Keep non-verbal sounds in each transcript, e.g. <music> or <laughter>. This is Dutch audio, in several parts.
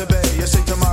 to bed. You say to my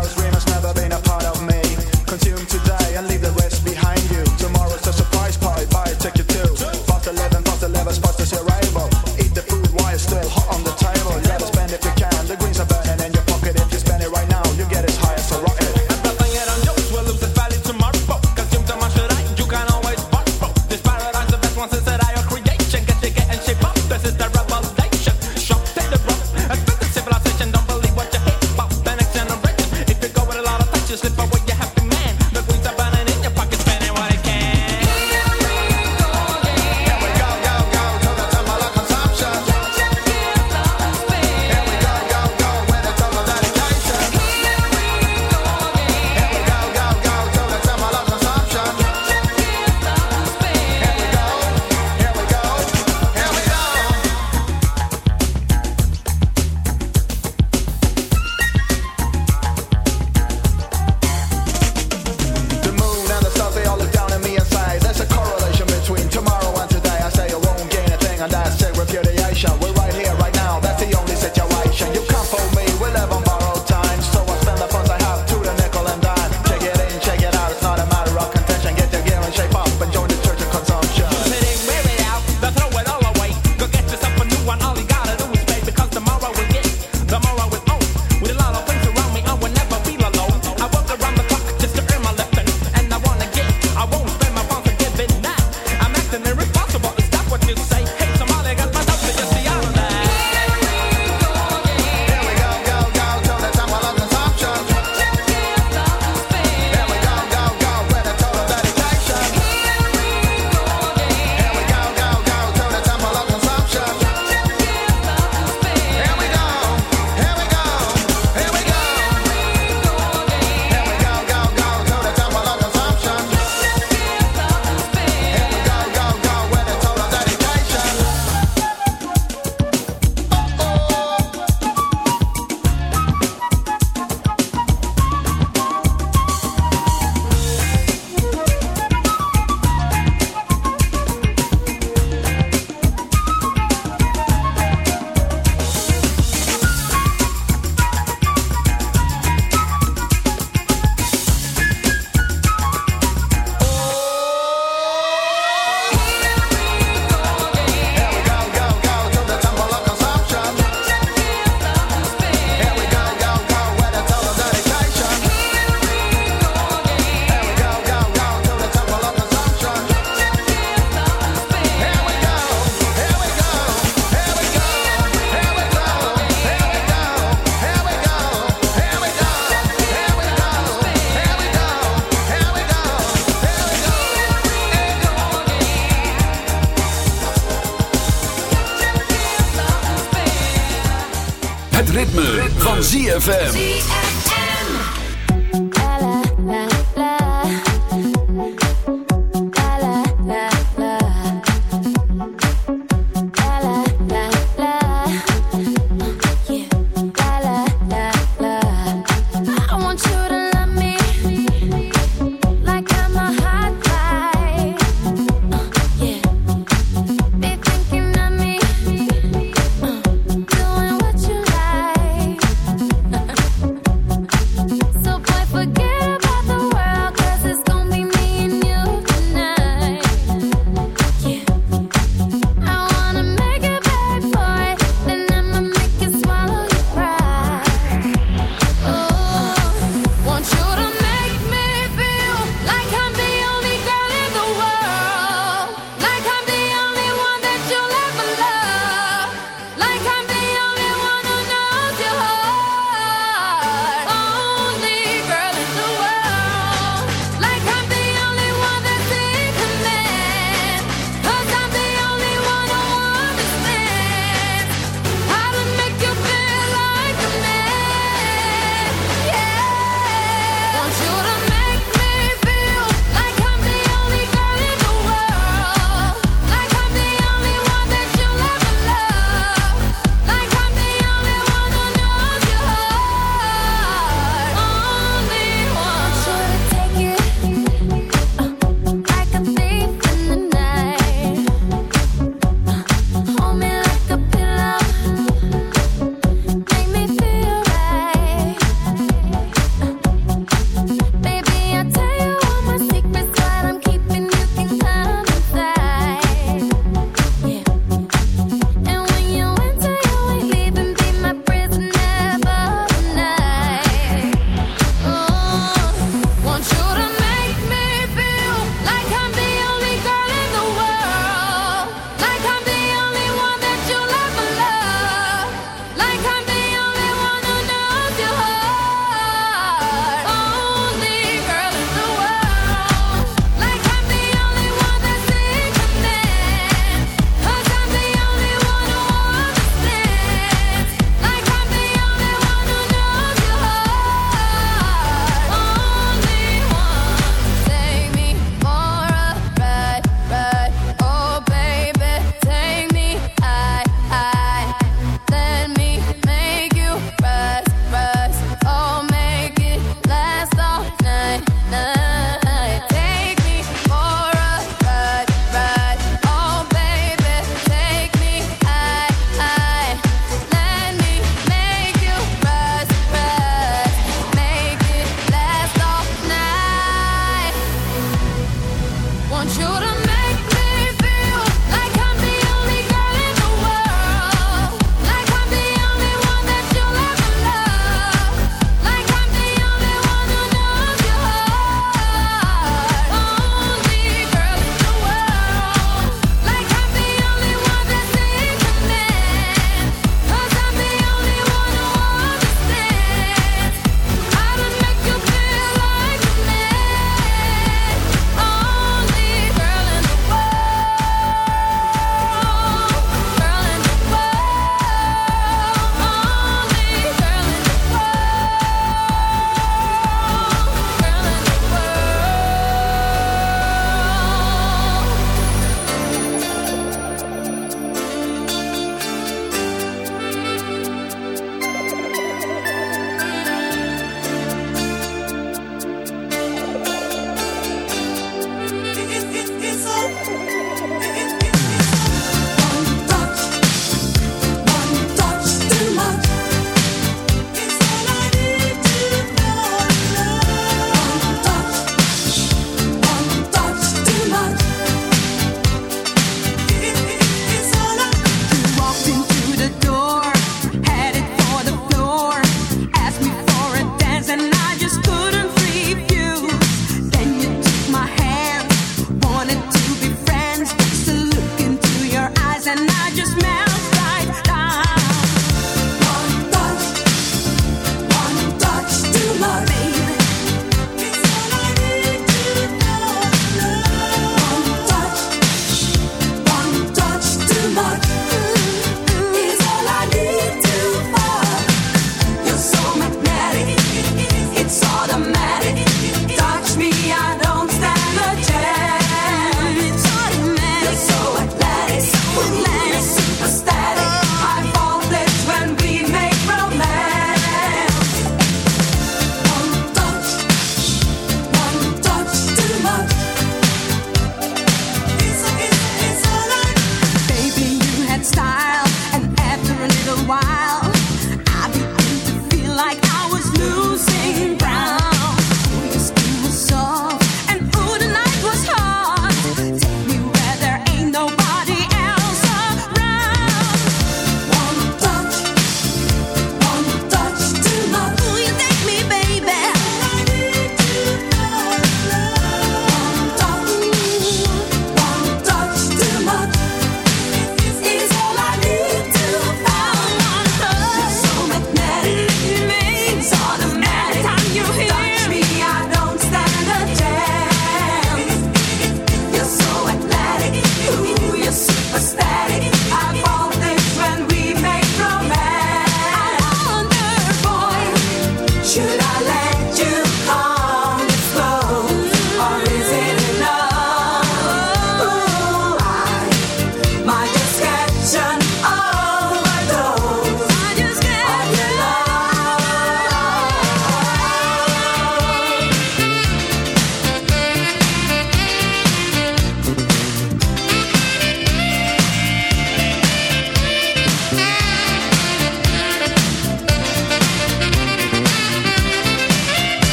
ZFM.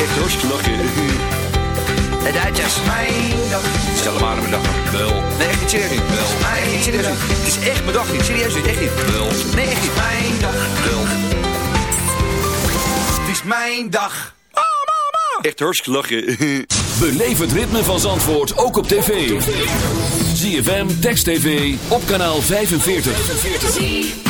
echt rust lachen. Het dat is mijn dag. Stel maar mijn dag. Wel. Nee, echt niet serieus. Wel. Nee, echt serieus. Het is echt mijn dag niet. Serieus is Echt niet. Wel. Nee, echt niet. Mijn dag. Wel. Het is mijn dag. Oh, mama. Echt hartstikke lachen. <laughs> Beleef het ritme van Zandvoort ook op tv. ZFM, Text TV, op kanaal 45.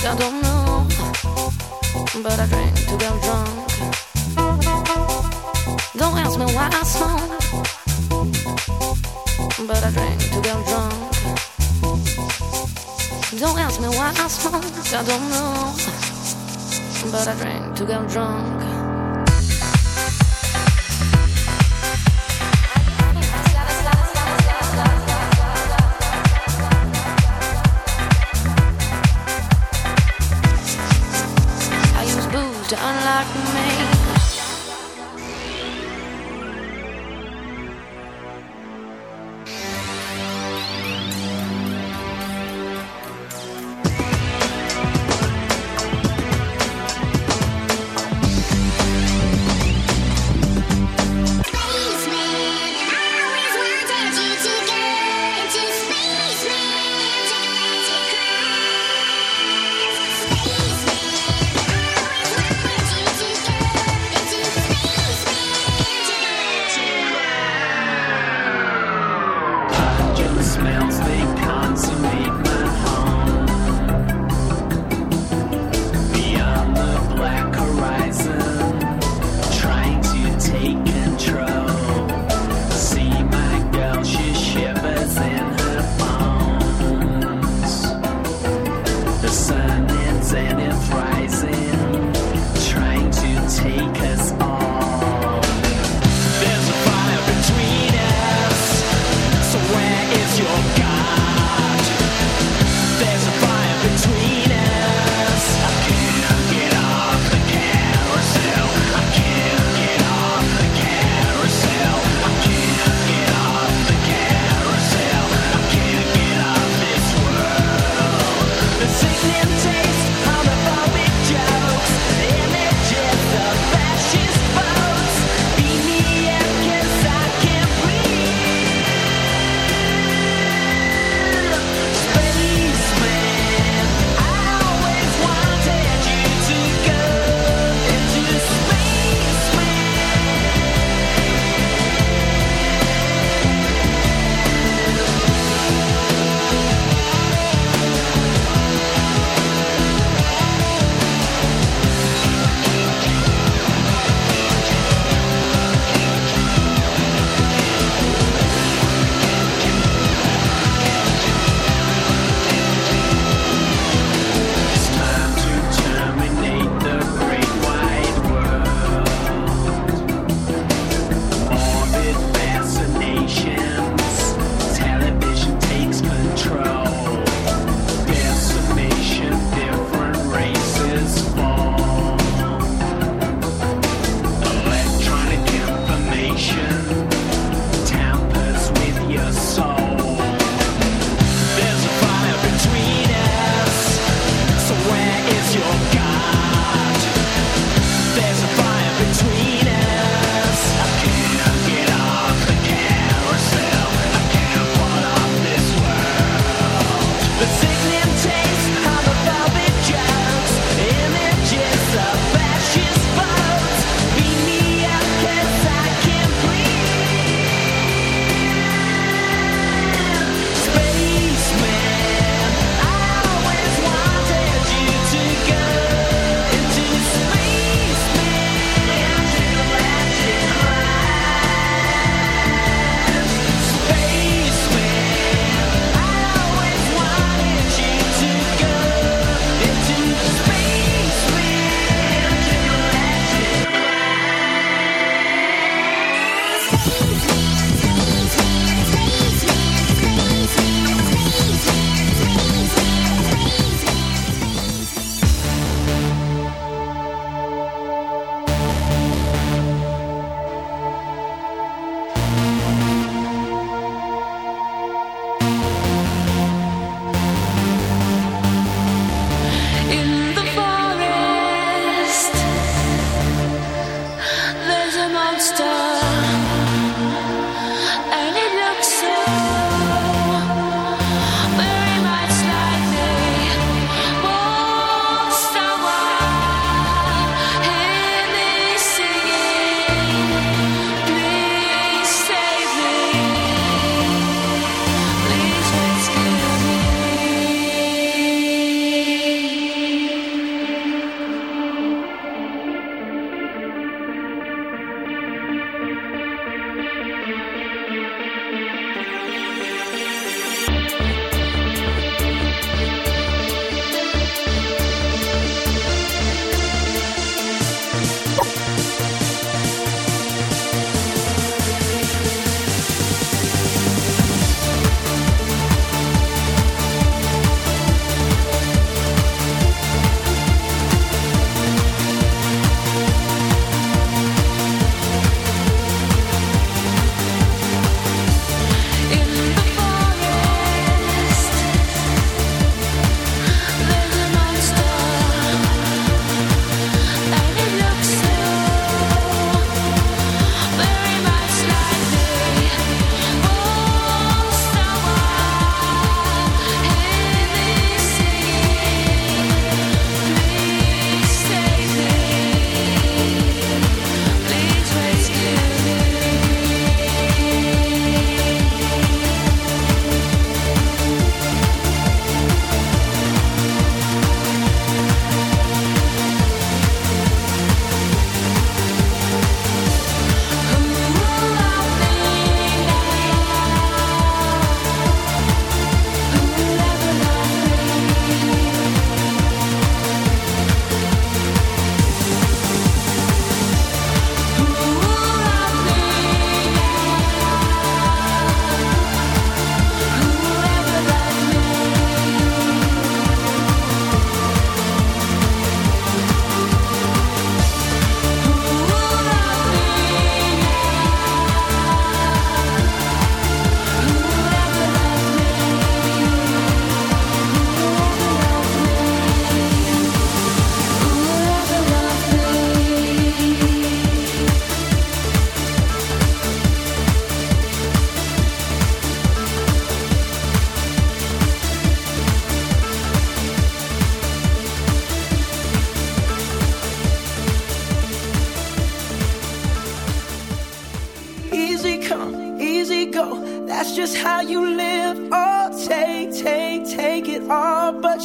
I don't know, but I drink to get drunk. Don't ask me why I smoke, but I drink to get drunk. Don't ask me why I I don't know, but I drink to get drunk.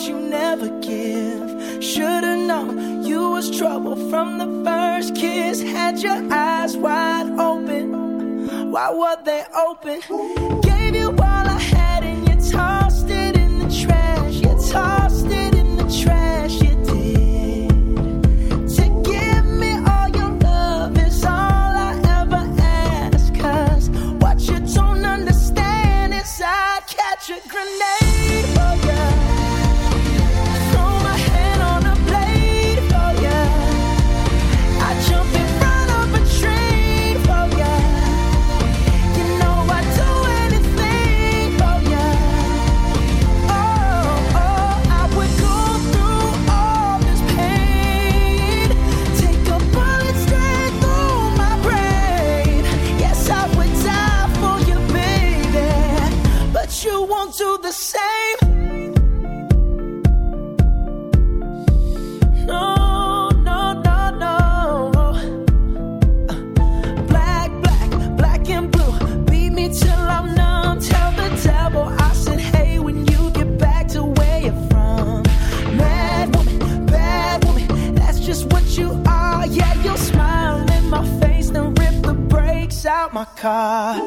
you never give. Should've known you was trouble from the first kiss. Had your eyes wide open. Why were they open? car.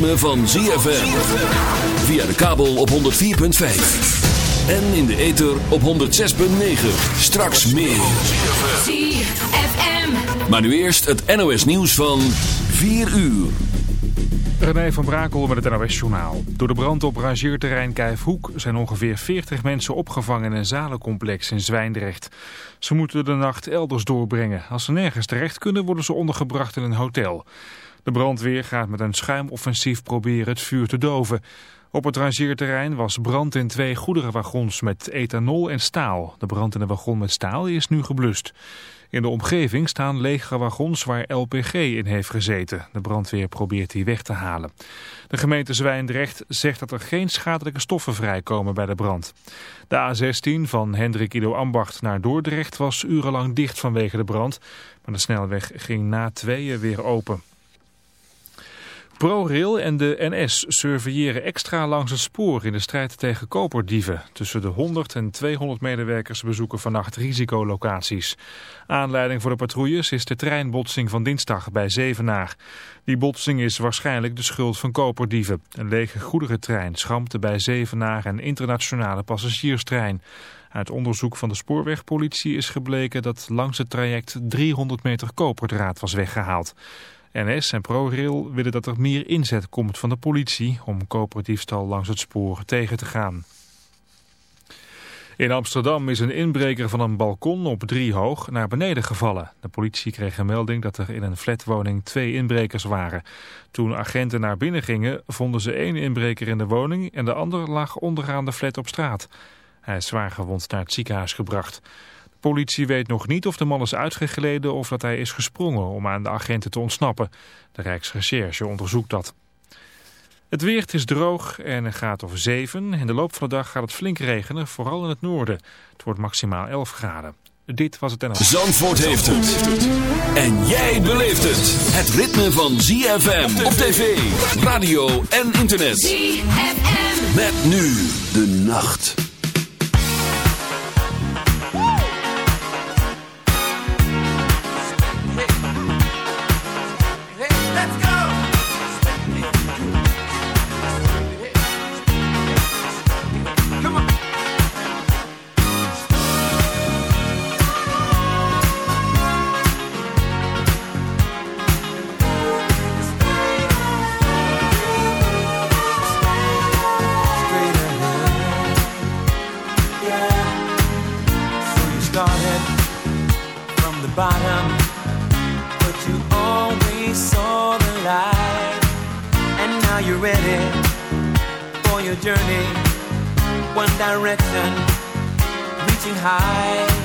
Ritme van ZFM. Via de kabel op 104.5. En in de ether op 106.9. Straks meer. ZFM. Maar nu eerst het NOS nieuws van 4 uur. René van Brakel met het NOS-journaal. Door de brand op rangeerterrein Kijfhoek zijn ongeveer 40 mensen opgevangen in een zalencomplex in Zwijndrecht. Ze moeten de nacht elders doorbrengen. Als ze nergens terecht kunnen, worden ze ondergebracht in een hotel. De brandweer gaat met een schuimoffensief proberen het vuur te doven. Op het rangeerterrein was brand in twee goederenwagons met ethanol en staal. De brand in de wagon met staal is nu geblust. In de omgeving staan lege wagons waar LPG in heeft gezeten. De brandweer probeert die weg te halen. De gemeente Zwijndrecht zegt dat er geen schadelijke stoffen vrijkomen bij de brand. De A16 van Hendrik Ido Ambacht naar Dordrecht was urenlang dicht vanwege de brand. Maar de snelweg ging na tweeën weer open. ProRail en de NS surveilleren extra langs het spoor in de strijd tegen koperdieven. Tussen de 100 en 200 medewerkers bezoeken vannacht risicolocaties. Aanleiding voor de patrouilles is de treinbotsing van dinsdag bij Zevenaar. Die botsing is waarschijnlijk de schuld van koperdieven. Een lege goederentrein schampte bij Zevenaar een internationale passagierstrein. Uit onderzoek van de spoorwegpolitie is gebleken dat langs het traject 300 meter koperdraad was weggehaald. NS en ProRail willen dat er meer inzet komt van de politie om koperdiefstal langs het spoor tegen te gaan. In Amsterdam is een inbreker van een balkon op drie hoog naar beneden gevallen. De politie kreeg een melding dat er in een flatwoning twee inbrekers waren. Toen agenten naar binnen gingen vonden ze één inbreker in de woning en de ander lag onderaan de flat op straat. Hij is zwaar gewond naar het ziekenhuis gebracht. Politie weet nog niet of de man is uitgegleden of dat hij is gesprongen om aan de agenten te ontsnappen. De Rijksrecherche onderzoekt dat. Het weer is droog en er gaat over 7. In de loop van de dag gaat het flink regenen, vooral in het noorden. Het wordt maximaal 11 graden. Dit was het en Zandvoort heeft het. En jij beleeft het. Het ritme van ZFM op tv, radio en internet. ZFM. Met nu de nacht. Journey. One direction, reaching high.